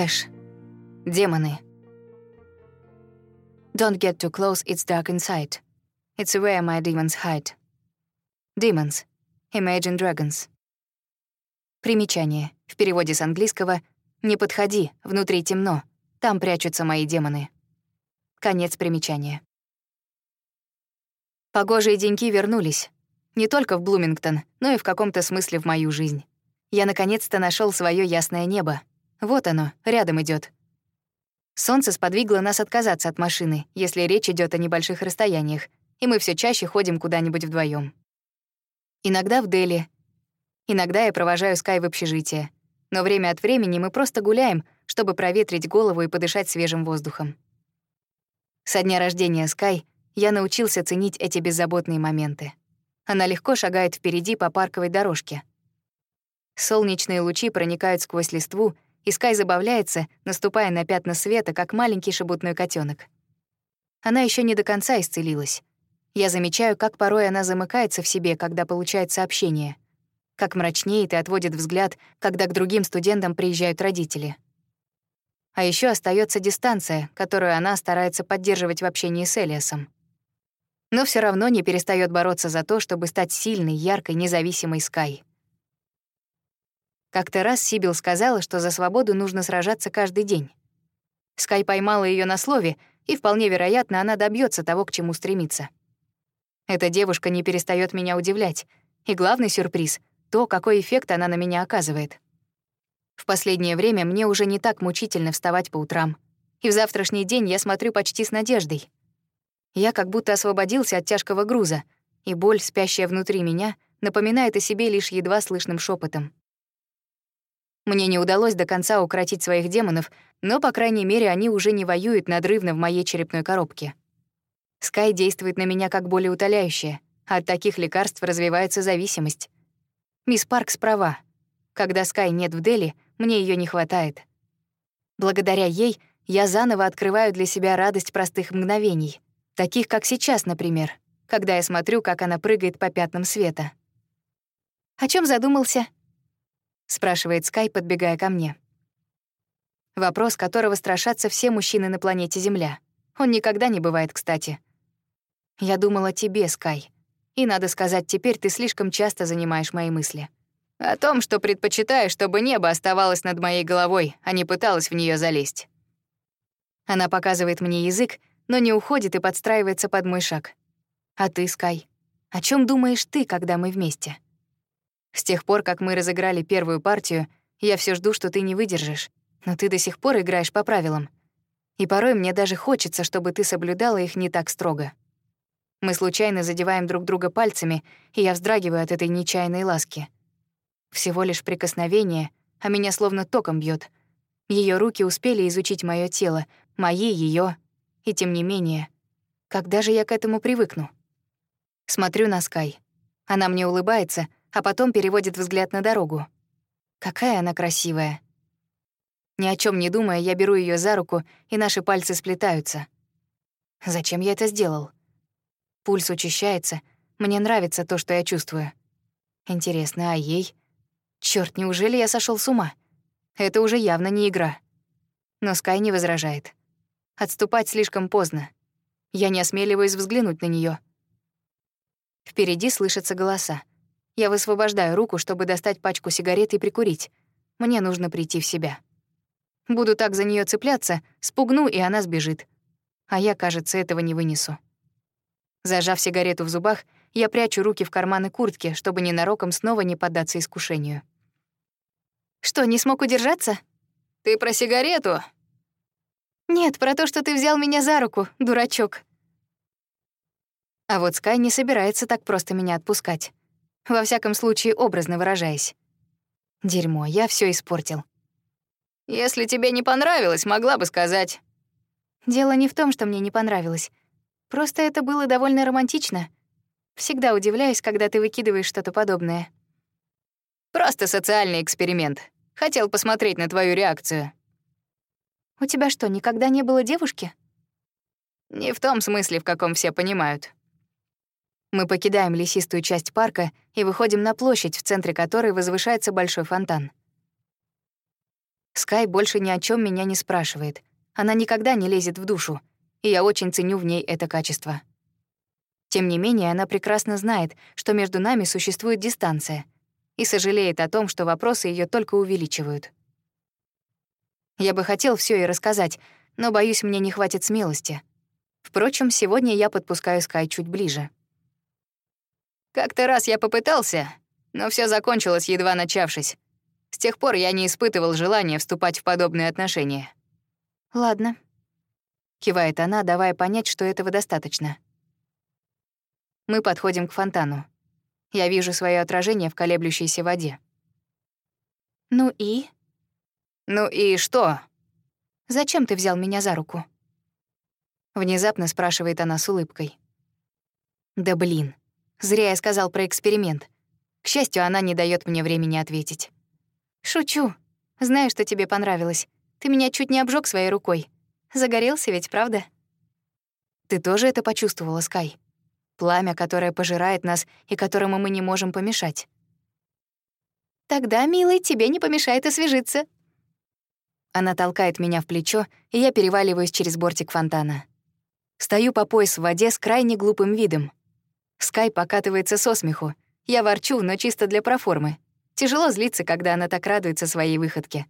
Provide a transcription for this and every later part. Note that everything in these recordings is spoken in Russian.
Эш. Демоны. Don't get too close, it's dark inside. It's where my demons hide. Demons. Imagine Dragons. Примечание. В переводе с английского «Не подходи, внутри темно, там прячутся мои демоны». Конец примечания. Погожие деньки вернулись. Не только в Блумингтон, но и в каком-то смысле в мою жизнь. Я наконец-то нашел свое ясное небо. Вот оно, рядом идет. Солнце сподвигло нас отказаться от машины, если речь идет о небольших расстояниях, и мы все чаще ходим куда-нибудь вдвоем. Иногда в Дели. Иногда я провожаю Скай в общежитие. Но время от времени мы просто гуляем, чтобы проветрить голову и подышать свежим воздухом. Со дня рождения Скай я научился ценить эти беззаботные моменты. Она легко шагает впереди по парковой дорожке. Солнечные лучи проникают сквозь листву и Скай забавляется, наступая на пятна света, как маленький шебутной котенок. Она еще не до конца исцелилась. Я замечаю, как порой она замыкается в себе, когда получает сообщение, как мрачнеет и отводит взгляд, когда к другим студентам приезжают родители. А еще остается дистанция, которую она старается поддерживать в общении с Элиасом. Но все равно не перестает бороться за то, чтобы стать сильной, яркой, независимой Скай. Как-то раз Сибил сказала, что за свободу нужно сражаться каждый день. Скай поймала ее на слове, и вполне вероятно, она добьется того, к чему стремится. Эта девушка не перестает меня удивлять. И главный сюрприз — то, какой эффект она на меня оказывает. В последнее время мне уже не так мучительно вставать по утрам. И в завтрашний день я смотрю почти с надеждой. Я как будто освободился от тяжкого груза, и боль, спящая внутри меня, напоминает о себе лишь едва слышным шепотом. Мне не удалось до конца укротить своих демонов, но, по крайней мере, они уже не воюют надрывно в моей черепной коробке. Скай действует на меня как болеутоляющее, от таких лекарств развивается зависимость. Мисс Паркс права. Когда Скай нет в Дели, мне ее не хватает. Благодаря ей я заново открываю для себя радость простых мгновений, таких как сейчас, например, когда я смотрю, как она прыгает по пятнам света. «О чем задумался?» Спрашивает Скай, подбегая ко мне. Вопрос, которого страшатся все мужчины на планете Земля. Он никогда не бывает кстати. Я думала о тебе, Скай. И, надо сказать, теперь ты слишком часто занимаешь мои мысли. О том, что предпочитаю, чтобы небо оставалось над моей головой, а не пыталось в нее залезть. Она показывает мне язык, но не уходит и подстраивается под мой шаг. А ты, Скай, о чем думаешь ты, когда мы вместе? С тех пор, как мы разыграли первую партию, я все жду, что ты не выдержишь. Но ты до сих пор играешь по правилам. И порой мне даже хочется, чтобы ты соблюдала их не так строго. Мы случайно задеваем друг друга пальцами, и я вздрагиваю от этой нечаянной ласки. Всего лишь прикосновение, а меня словно током бьет. Ее руки успели изучить мое тело, мои — ее, и тем не менее. Когда же я к этому привыкну? Смотрю на Скай. Она мне улыбается — а потом переводит взгляд на дорогу. Какая она красивая. Ни о чем не думая, я беру ее за руку, и наши пальцы сплетаются. Зачем я это сделал? Пульс учащается. Мне нравится то, что я чувствую. Интересно, а ей? Черт, неужели я сошел с ума? Это уже явно не игра. Но Скай не возражает. Отступать слишком поздно. Я не осмеливаюсь взглянуть на нее. Впереди слышатся голоса. Я высвобождаю руку, чтобы достать пачку сигарет и прикурить. Мне нужно прийти в себя. Буду так за нее цепляться, спугну, и она сбежит. А я, кажется, этого не вынесу. Зажав сигарету в зубах, я прячу руки в карманы куртки, чтобы ненароком снова не поддаться искушению. «Что, не смог удержаться?» «Ты про сигарету?» «Нет, про то, что ты взял меня за руку, дурачок». А вот Скай не собирается так просто меня отпускать. Во всяком случае, образно выражаясь. Дерьмо, я все испортил. Если тебе не понравилось, могла бы сказать. Дело не в том, что мне не понравилось. Просто это было довольно романтично. Всегда удивляюсь, когда ты выкидываешь что-то подобное. Просто социальный эксперимент. Хотел посмотреть на твою реакцию. У тебя что, никогда не было девушки? Не в том смысле, в каком все понимают. Мы покидаем лесистую часть парка и выходим на площадь, в центре которой возвышается большой фонтан. Скай больше ни о чем меня не спрашивает. Она никогда не лезет в душу, и я очень ценю в ней это качество. Тем не менее, она прекрасно знает, что между нами существует дистанция, и сожалеет о том, что вопросы ее только увеличивают. Я бы хотел все ей рассказать, но, боюсь, мне не хватит смелости. Впрочем, сегодня я подпускаю Скай чуть ближе. Как-то раз я попытался, но все закончилось, едва начавшись. С тех пор я не испытывал желания вступать в подобные отношения. «Ладно», — кивает она, давая понять, что этого достаточно. Мы подходим к фонтану. Я вижу свое отражение в колеблющейся воде. «Ну и?» «Ну и что?» «Зачем ты взял меня за руку?» Внезапно спрашивает она с улыбкой. «Да блин, зря я сказал про эксперимент. К счастью, она не дает мне времени ответить. «Шучу. Знаю, что тебе понравилось. Ты меня чуть не обжег своей рукой. Загорелся ведь, правда?» «Ты тоже это почувствовала, Скай?» Пламя, которое пожирает нас и которому мы не можем помешать. «Тогда, милый, тебе не помешает освежиться». Она толкает меня в плечо, и я переваливаюсь через бортик фонтана. Стою по пояс в воде с крайне глупым видом. Скай покатывается со смеху. Я ворчу, но чисто для проформы. Тяжело злиться, когда она так радуется своей выходке.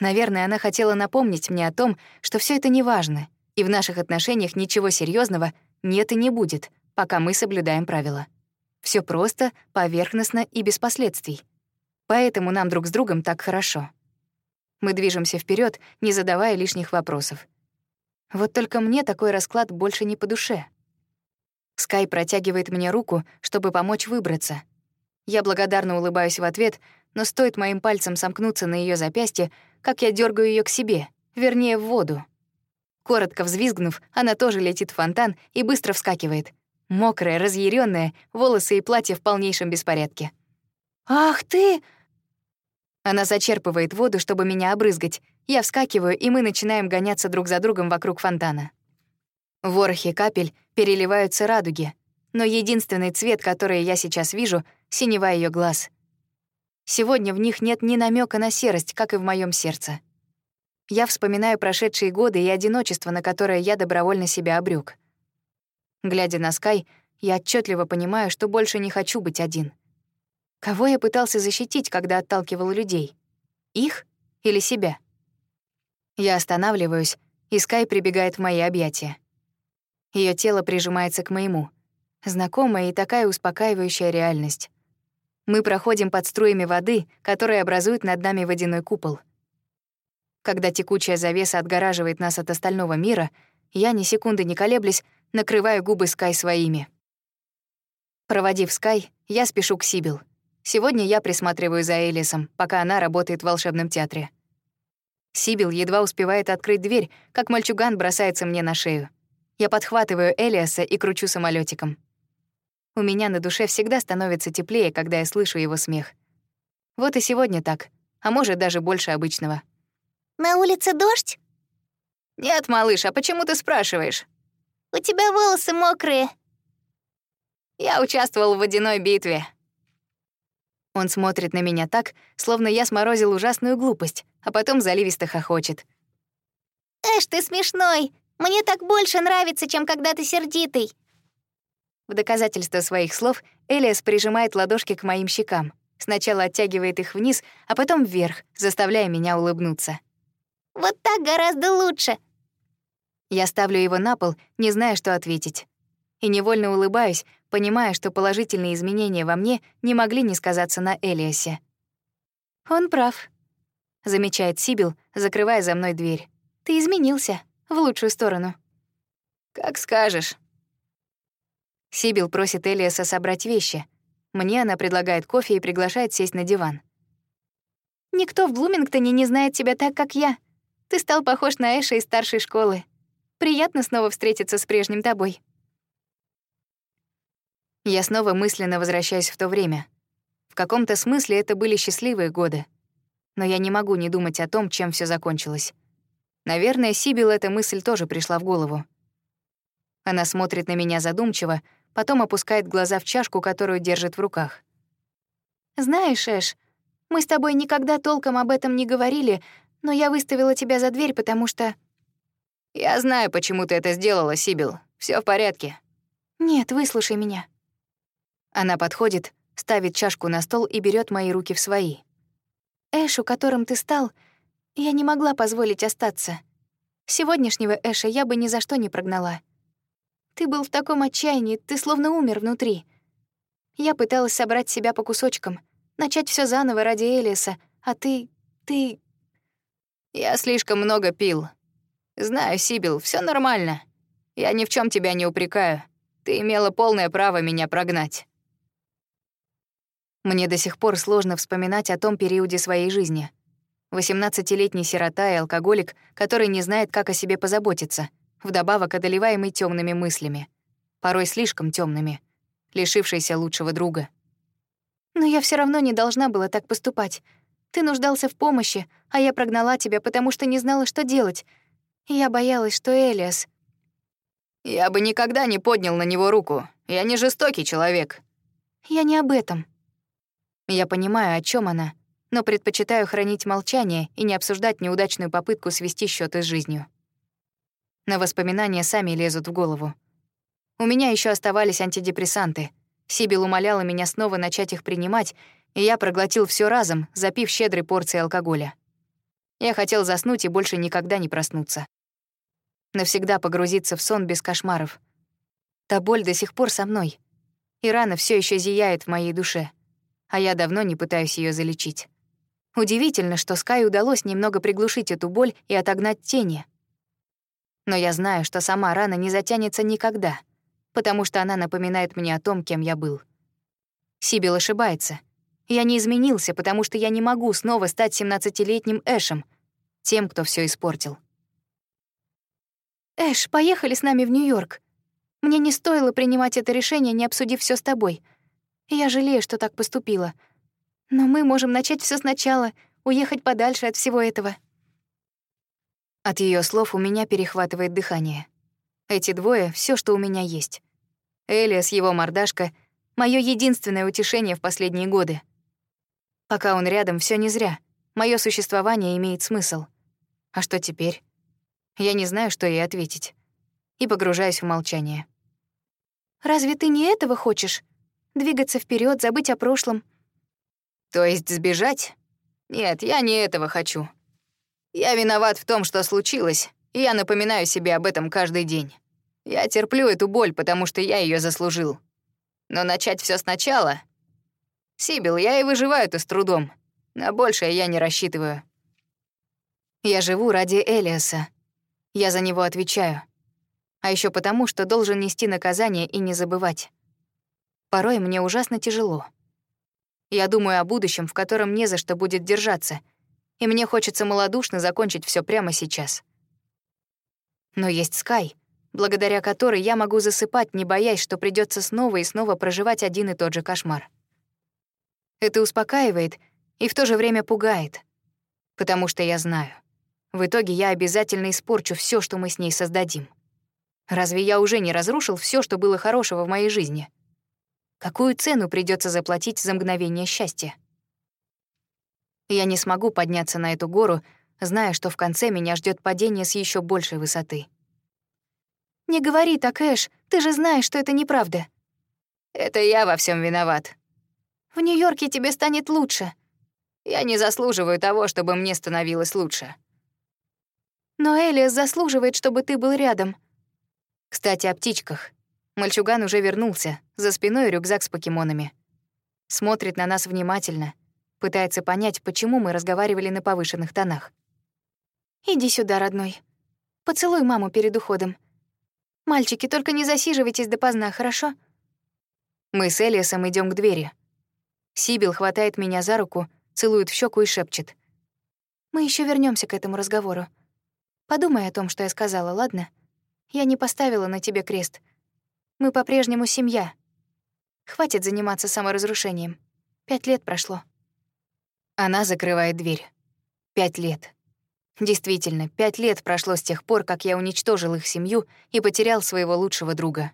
Наверное, она хотела напомнить мне о том, что все это неважно, и в наших отношениях ничего серьезного нет и не будет, пока мы соблюдаем правила. Все просто, поверхностно и без последствий. Поэтому нам друг с другом так хорошо. Мы движемся вперед, не задавая лишних вопросов. Вот только мне такой расклад больше не по душе. Скай протягивает мне руку, чтобы помочь выбраться. Я благодарно улыбаюсь в ответ, но стоит моим пальцем сомкнуться на ее запястье, как я дергаю ее к себе, вернее, в воду. Коротко взвизгнув, она тоже летит в фонтан и быстро вскакивает. Мокрая, разъяренная, волосы и платье в полнейшем беспорядке. «Ах ты!» Она зачерпывает воду, чтобы меня обрызгать, я вскакиваю, и мы начинаем гоняться друг за другом вокруг фонтана. Ворохи капель переливаются радуги, но единственный цвет, который я сейчас вижу — синева ее глаз. Сегодня в них нет ни намека на серость, как и в моем сердце. Я вспоминаю прошедшие годы и одиночество, на которое я добровольно себя обрёк. Глядя на Скай, я отчетливо понимаю, что больше не хочу быть один. Кого я пытался защитить, когда отталкивал людей? Их или себя? Я останавливаюсь, и Скай прибегает в мои объятия. Ее тело прижимается к моему. Знакомая и такая успокаивающая реальность. Мы проходим под струями воды, которые образуют над нами водяной купол. Когда текучая завеса отгораживает нас от остального мира, я, ни секунды не колеблясь, накрываю губы Скай своими. Проводив Скай, я спешу к Сибил. Сегодня я присматриваю за Элисом, пока она работает в волшебном театре. Сибил едва успевает открыть дверь, как мальчуган бросается мне на шею. Я подхватываю Элиаса и кручу самолетиком. У меня на душе всегда становится теплее, когда я слышу его смех. Вот и сегодня так, а может, даже больше обычного. «На улице дождь?» «Нет, малыш, а почему ты спрашиваешь?» «У тебя волосы мокрые». «Я участвовал в водяной битве», он смотрит на меня так, словно я сморозил ужасную глупость, а потом заливисто хохочет. «Эш, ты смешной! Мне так больше нравится, чем когда ты сердитый!» В доказательство своих слов Элиас прижимает ладошки к моим щекам. Сначала оттягивает их вниз, а потом вверх, заставляя меня улыбнуться. «Вот так гораздо лучше!» Я ставлю его на пол, не зная, что ответить. И невольно улыбаюсь, понимая, что положительные изменения во мне не могли не сказаться на Элиасе. «Он прав», — замечает Сибил, закрывая за мной дверь. «Ты изменился. В лучшую сторону». «Как скажешь». Сибил просит Элиаса собрать вещи. Мне она предлагает кофе и приглашает сесть на диван. «Никто в Блумингтоне не знает тебя так, как я. Ты стал похож на Эша из старшей школы. Приятно снова встретиться с прежним тобой». Я снова мысленно возвращаюсь в то время. В каком-то смысле это были счастливые годы. Но я не могу не думать о том, чем все закончилось. Наверное, Сибил эта мысль тоже пришла в голову. Она смотрит на меня задумчиво, потом опускает глаза в чашку, которую держит в руках. «Знаешь, Эш, Мы с тобой никогда толком об этом не говорили, но я выставила тебя за дверь, потому что...» «Я знаю, почему ты это сделала, Сибил. Все в порядке». «Нет, выслушай меня». Она подходит, ставит чашку на стол и берет мои руки в свои. «Эшу, которым ты стал, я не могла позволить остаться. Сегодняшнего Эша я бы ни за что не прогнала. Ты был в таком отчаянии, ты словно умер внутри. Я пыталась собрать себя по кусочкам, начать все заново ради Элиса, а ты... ты... Я слишком много пил. Знаю, Сибил, все нормально. Я ни в чем тебя не упрекаю. Ты имела полное право меня прогнать. Мне до сих пор сложно вспоминать о том периоде своей жизни. 18-летний сирота и алкоголик, который не знает, как о себе позаботиться, вдобавок одолеваемый темными мыслями, порой слишком темными, лишившийся лучшего друга. Но я все равно не должна была так поступать. Ты нуждался в помощи, а я прогнала тебя, потому что не знала, что делать. Я боялась, что Элиас... Я бы никогда не поднял на него руку. Я не жестокий человек. Я не об этом. Я понимаю, о чем она, но предпочитаю хранить молчание и не обсуждать неудачную попытку свести счеты с жизнью. Но воспоминания сами лезут в голову. У меня еще оставались антидепрессанты. Сибил умоляла меня снова начать их принимать, и я проглотил все разом, запив щедрой порцией алкоголя. Я хотел заснуть и больше никогда не проснуться. Навсегда погрузиться в сон без кошмаров. Та боль до сих пор со мной, и рана все еще зияет в моей душе — а я давно не пытаюсь ее залечить. Удивительно, что Скай удалось немного приглушить эту боль и отогнать тени. Но я знаю, что сама рана не затянется никогда, потому что она напоминает мне о том, кем я был. Сибил ошибается. Я не изменился, потому что я не могу снова стать 17-летним Эшем, тем, кто все испортил. «Эш, поехали с нами в Нью-Йорк. Мне не стоило принимать это решение, не обсудив все с тобой. Я жалею, что так поступила. Но мы можем начать все сначала, уехать подальше от всего этого. От ее слов у меня перехватывает дыхание. Эти двое — все, что у меня есть. Элиас, его мордашка — мое единственное утешение в последние годы. Пока он рядом, все не зря. Мое существование имеет смысл. А что теперь? Я не знаю, что ей ответить. И погружаюсь в молчание. «Разве ты не этого хочешь?» Двигаться вперед, забыть о прошлом. То есть сбежать? Нет, я не этого хочу. Я виноват в том, что случилось, и я напоминаю себе об этом каждый день. Я терплю эту боль, потому что я ее заслужил. Но начать все сначала... Сибил, я и выживаю-то с трудом. На большее я не рассчитываю. Я живу ради Элиаса. Я за него отвечаю. А еще потому, что должен нести наказание и не забывать. Порой мне ужасно тяжело. Я думаю о будущем, в котором не за что будет держаться, и мне хочется малодушно закончить все прямо сейчас. Но есть Скай, благодаря которой я могу засыпать, не боясь, что придется снова и снова проживать один и тот же кошмар. Это успокаивает и в то же время пугает, потому что я знаю, в итоге я обязательно испорчу все, что мы с ней создадим. Разве я уже не разрушил все, что было хорошего в моей жизни? Какую цену придется заплатить за мгновение счастья? Я не смогу подняться на эту гору, зная, что в конце меня ждет падение с еще большей высоты. «Не говори так, Эш, ты же знаешь, что это неправда». «Это я во всем виноват». «В Нью-Йорке тебе станет лучше». «Я не заслуживаю того, чтобы мне становилось лучше». «Но Элиас заслуживает, чтобы ты был рядом». Кстати, о птичках. Мальчуган уже вернулся, за спиной рюкзак с покемонами. Смотрит на нас внимательно, пытается понять, почему мы разговаривали на повышенных тонах. «Иди сюда, родной. Поцелуй маму перед уходом. Мальчики, только не засиживайтесь допоздна, хорошо?» Мы с Элиасом идем к двери. Сибил хватает меня за руку, целует в щеку и шепчет. «Мы еще вернемся к этому разговору. Подумай о том, что я сказала, ладно? Я не поставила на тебе крест — мы по-прежнему семья. Хватит заниматься саморазрушением. Пять лет прошло. Она закрывает дверь. Пять лет. Действительно, пять лет прошло с тех пор, как я уничтожил их семью и потерял своего лучшего друга.